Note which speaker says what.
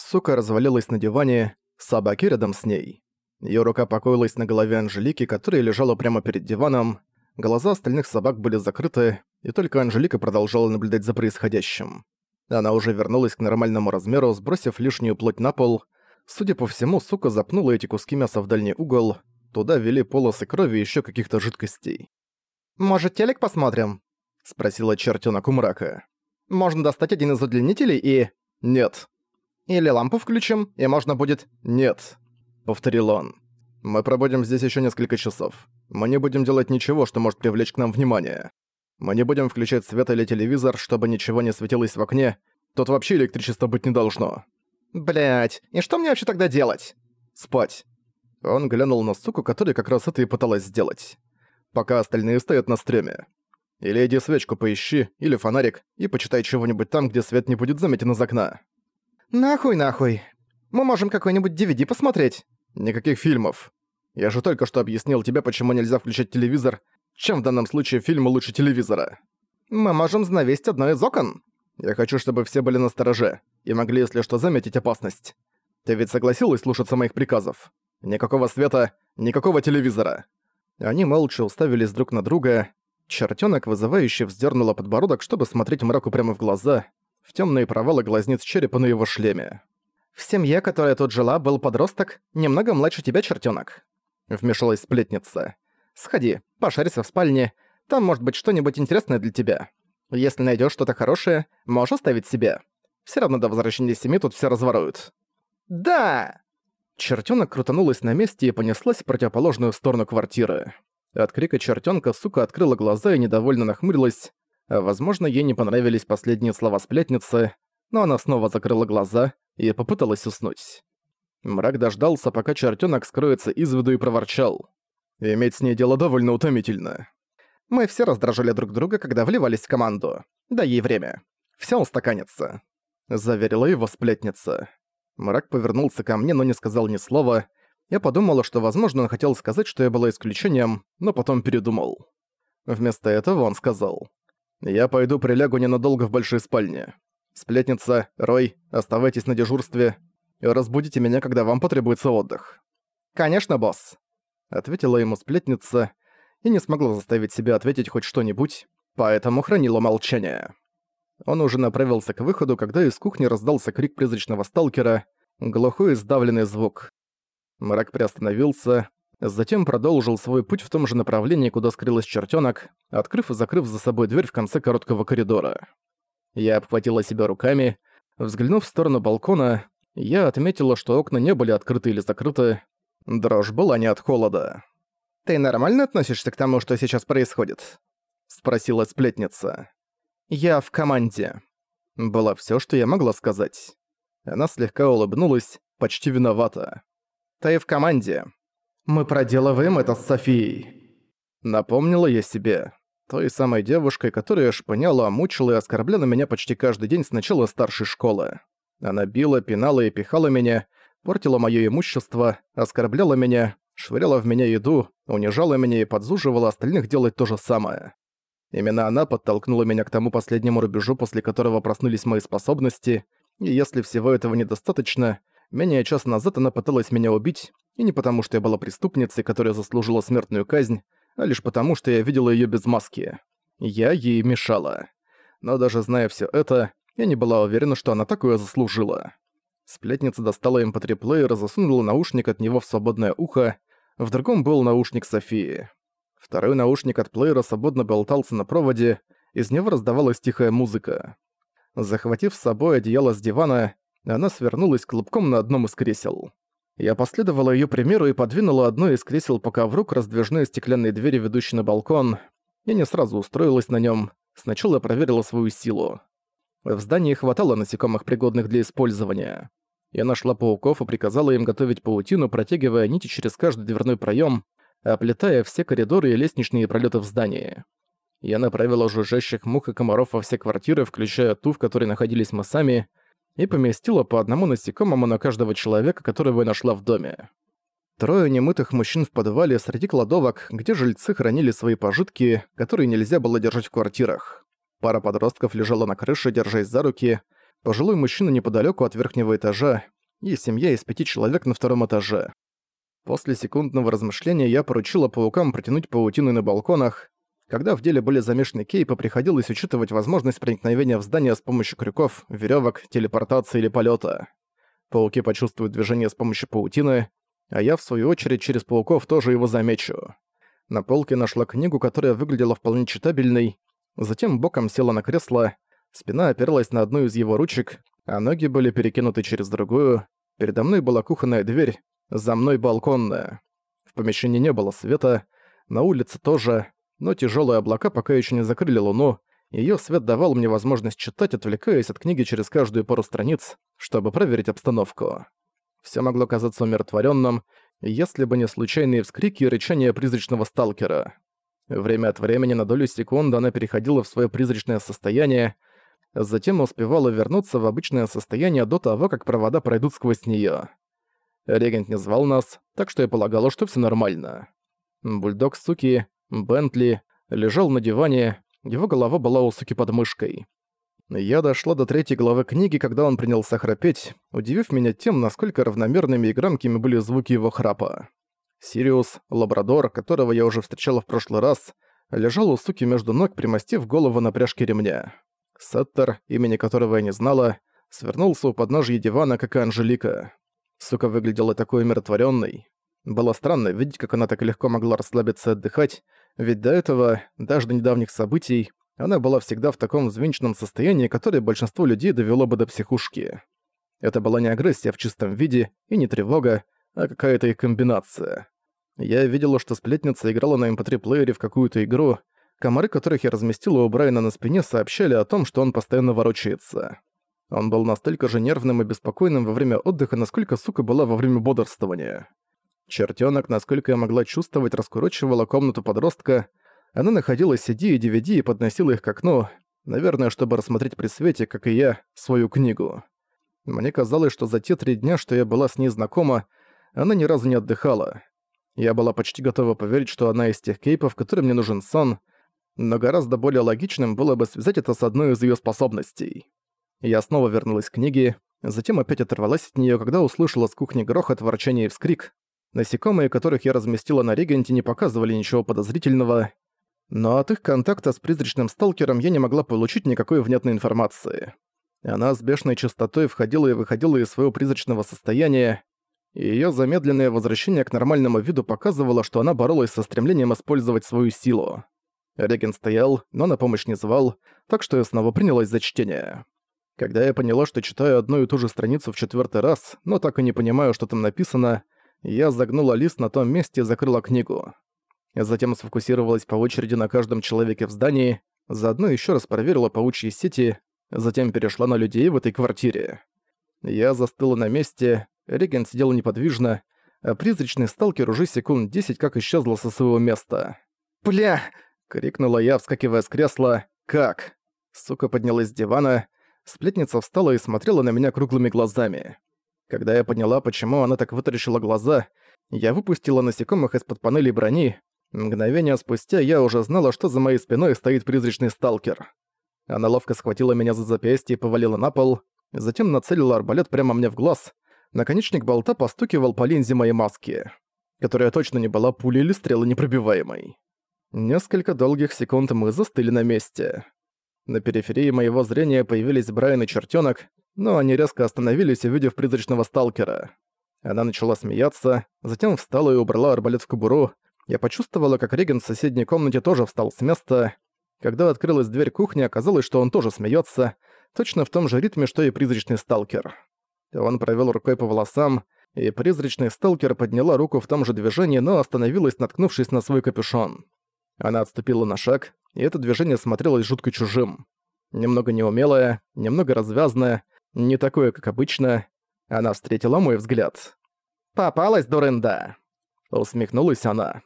Speaker 1: Сука развалилась на диване, собаки рядом с ней. Её рука покоилась на голове Анжелики, которая лежала прямо перед диваном. Глаза остальных собак были закрыты, и только Анжелика продолжала наблюдать за происходящим. Она уже вернулась к нормальному размеру, сбросив лишнюю плоть на пол. Судя по всему, сука запнула эти куски мяса в дальний угол. Туда вели полосы крови и ещё каких-то жидкостей.
Speaker 2: «Может, телек посмотрим?» — спросила чертёнок у мрака. «Можно достать один из удлинителей и...»
Speaker 1: «Нет».
Speaker 2: «Или лампу включим, и можно будет...»
Speaker 1: «Нет», — повторил он. «Мы пробудем здесь ещё несколько часов. Мы не будем делать ничего, что может привлечь к нам внимание. Мы не будем включать свет или телевизор, чтобы ничего не светилось в окне. Тут вообще электричества быть не должно».
Speaker 2: Блять, и что мне вообще тогда делать?»
Speaker 1: «Спать». Он глянул на суку, которая как раз это и пыталась сделать. Пока остальные стоят на стреме. Или иди свечку поищи, или фонарик, и почитай чего-нибудь там, где свет не будет заметен из окна.
Speaker 2: «Нахуй, нахуй. Мы можем какой-нибудь DVD посмотреть».
Speaker 1: «Никаких фильмов. Я же только что объяснил тебе, почему нельзя включать телевизор, чем в данном случае фильмы лучше телевизора».
Speaker 2: «Мы можем занавесить одно из окон».
Speaker 1: «Я хочу, чтобы все были настороже и могли, если что, заметить опасность. Ты ведь согласилась слушаться моих приказов? Никакого света, никакого телевизора». Они молча уставились друг на друга, Чертёнок вызывающе вздернула подбородок, чтобы смотреть мраку прямо в глаза, в темные провалы глазниц черепа на его шлеме.
Speaker 2: «В семье, которая тут жила, был подросток, немного младше тебя, чертёнок», — вмешалась сплетница. «Сходи, пошарься в спальне, там может быть что-нибудь интересное для тебя. Если найдешь что-то хорошее, можешь оставить себе. Все равно до возвращения семьи тут все разворуют». «Да!»
Speaker 1: Чертёнок крутанулась на месте и понеслась в противоположную сторону квартиры. От крика чертенка сука открыла глаза и недовольно нахмурилась. Возможно, ей не понравились последние слова сплетницы, но она снова закрыла глаза и попыталась уснуть. Мрак дождался, пока чертенок скроется из виду и проворчал. Иметь с ней дело довольно утомительно.
Speaker 2: Мы все раздражали друг друга, когда вливались в команду. Дай ей время. Всё устаканится.
Speaker 1: Заверила его сплетница. Мрак повернулся ко мне, но не сказал ни слова, я подумала, что, возможно, он хотел сказать, что я была исключением, но потом передумал. Вместо этого он сказал. «Я пойду прилягу ненадолго в большой спальне. Сплетница, Рой, оставайтесь на дежурстве и разбудите меня, когда вам потребуется отдых».
Speaker 2: «Конечно, босс», —
Speaker 1: ответила ему сплетница и не смогла заставить себя ответить хоть что-нибудь, поэтому хранила молчание. Он уже направился к выходу, когда из кухни раздался крик призрачного сталкера, глухой и сдавленный звук. Мрак приостановился, затем продолжил свой путь в том же направлении, куда скрылась чертёнок, открыв и закрыв за собой дверь в конце короткого коридора. Я обхватила себя руками. Взглянув в сторону балкона, я отметила, что окна не были открыты или закрыты. Дрожь была не от холода.
Speaker 2: «Ты нормально относишься к тому, что сейчас происходит?»
Speaker 1: — спросила сплетница.
Speaker 2: «Я в команде».
Speaker 1: Было всё, что я могла сказать. Она слегка улыбнулась, почти виновата.
Speaker 2: Ты в команде. Мы проделываем это с Софией.
Speaker 1: Напомнила я себе. Той самой девушкой, которая шпыняла, мучила и оскорбляла меня почти каждый день с начала старшей школы. Она била, пинала и пихала меня, портила моё имущество, оскорбляла меня, швыряла в меня еду, унижала меня и подзуживала остальных делать то же самое. Именно она подтолкнула меня к тому последнему рубежу, после которого проснулись мои способности, и если всего этого недостаточно, Менее часа назад она пыталась меня убить, и не потому, что я была преступницей, которая заслужила смертную казнь, а лишь потому, что я видела её без маски. Я ей мешала. Но даже зная всё это, я не была уверена, что она такое заслужила. Сплетница достала mp3-плеер и засунула наушник от него в свободное ухо, в другом был наушник Софии. Второй наушник от плеера свободно болтался на проводе, из него раздавалась тихая музыка. Захватив с собой одеяло с дивана, она свернулась клубком на одном из кресел. Я последовала её примеру и подвинула одно из кресел по ковру к раздвижной стеклянной двери, ведущей на балкон. Я не сразу устроилась на нём. Сначала проверила свою силу. В здании хватало насекомых, пригодных для использования. Я нашла пауков и приказала им готовить паутину, протягивая нити через каждый дверной проём, оплетая все коридоры и лестничные пролёты в здании. Я направила жужжащих мух и комаров во все квартиры, включая ту, в которой находились мы сами, и поместила по одному насекомому на каждого человека, которого я нашла в доме. Трое немытых мужчин в подвале среди кладовок, где жильцы хранили свои пожитки, которые нельзя было держать в квартирах. Пара подростков лежала на крыше, держась за руки. пожилой мужчина неподалеку от верхнего этажа и семья из пяти человек на втором этаже. После секундного размышления я поручила паукам протянуть паутины на балконах. Когда в деле были замешаны кейпы, приходилось учитывать возможность проникновения в здание с помощью крюков, веревок, телепортации или полета. Пауки почувствуют движение с помощью паутины, а я, в свою очередь, через пауков тоже его замечу. На полке нашла книгу, которая выглядела вполне читабельной, затем боком села на кресло, спина оперлась на одну из его ручек, а ноги были перекинуты через другую. Передо мной была кухонная дверь, за мной балконная. В помещении не было света, на улице тоже, но тяжелые облака пока еще не закрыли луну, ее свет давал мне возможность читать, отвлекаясь от книги через каждую пару страниц, чтобы проверить обстановку. Все могло казаться умиротворенным, если бы не случайные вскрики и рычание призрачного сталкера. Время от времени на долю секунды она переходила в свое призрачное состояние, затем успевала вернуться в обычное состояние до того, как провода пройдут сквозь нее. Регент не звал нас, так что я полагала, что все нормально. Бульдог суки, Бентли, лежал на диване, его голова была у суки под мышкой. Я дошла до третьей главы книги, когда он принялся храпеть, удивив меня тем, насколько равномерными и громкими были звуки его храпа. Сириус, лабрадор, которого я уже встречала в прошлый раз, лежал у суки между ног, примостив голову на пряжке ремня. Сеттер, имени которого я не знала, свернулся у подножья дивана, как и Анжелика. Сука выглядела такой умиротворенной. Было странно видеть, как она так легко могла расслабиться и отдыхать, ведь до этого, даже до недавних событий, она была всегда в таком взвинченном состоянии, которое большинство людей довело бы до психушки. Это была не агрессия в чистом виде и не тревога, а какая-то их комбинация. Я видела, что сплетница играла на mp3-плеере эм в какую-то игру, комары которых я разместила у Брайана на спине сообщали о том, что он постоянно ворочается. Он был настолько же нервным и беспокойным во время отдыха, насколько сука была во время бодрствования. Чертёнок, насколько я могла чувствовать, раскурочивала комнату подростка, она находила CD и DVD и подносила их к окну, наверное, чтобы рассмотреть при свете, как и я, свою книгу. Мне казалось, что за те три дня, что я была с ней знакома, она ни разу не отдыхала. Я была почти готова поверить, что она из тех кейпов, которым мне нужен сон, но гораздо более логичным было бы связать это с одной из её способностей. Я снова вернулась к книге, затем опять оторвалась от неё, когда услышала с кухни грохот, ворчание и вскрик. Насекомые, которых я разместила на регенте, не показывали ничего подозрительного, но от их контакта с призрачным сталкером я не могла получить никакой внятной информации. Она с бешеной частотой входила и выходила из своего призрачного состояния, и её замедленное возвращение к нормальному виду показывало, что она боролась со стремлением использовать свою силу. Реген стоял, но на помощь не звал, так что я снова принялась за чтение. Когда я поняла, что читаю одну и ту же страницу в четвертый раз, но так и не понимаю, что там написано, я загнула лист на том месте и закрыла книгу. Затем сфокусировалась по очереди на каждом человеке в здании, заодно еще раз проверила паучьи сети, затем перешла на людей в этой квартире. Я застыла на месте, Реген сидел неподвижно, а призрачный сталкер уже секунд десять как исчезла со своего места. «Бля!» — крикнула я, вскакивая с кресла. «Как?» Сука поднялась с дивана, сплетница встала и смотрела на меня круглыми глазами. Когда я поняла, почему она так вытаращила глаза, я выпустила насекомых из-под панели брони, Мгновение спустя я уже знала, что за моей спиной стоит призрачный сталкер. Она ловко схватила меня за запястье и повалила на пол, затем нацелила арбалет прямо мне в глаз. Наконечник болта постукивал по линзе моей маски, которая точно не была пулей или стрелой непробиваемой. Несколько долгих секунд мы застыли на месте. На периферии моего зрения появились Брайан и чертенок, но они резко остановились, увидев призрачного сталкера. Она начала смеяться, затем встала и убрала арбалет в кобуру, я почувствовала, как Реген в соседней комнате тоже встал с места. Когда открылась дверь кухни, оказалось, что он тоже смеется, точно в том же ритме, что и призрачный сталкер. Он провел рукой по волосам, и призрачный сталкер подняла руку в том же движении, но остановилась, наткнувшись на свой капюшон. Она отступила на шаг, и это движение смотрелось жутко чужим. Немного неумелое, немного развязное, не такое, как обычно. Она встретила мой взгляд. «Попалась, дурында!» Усмехнулась она.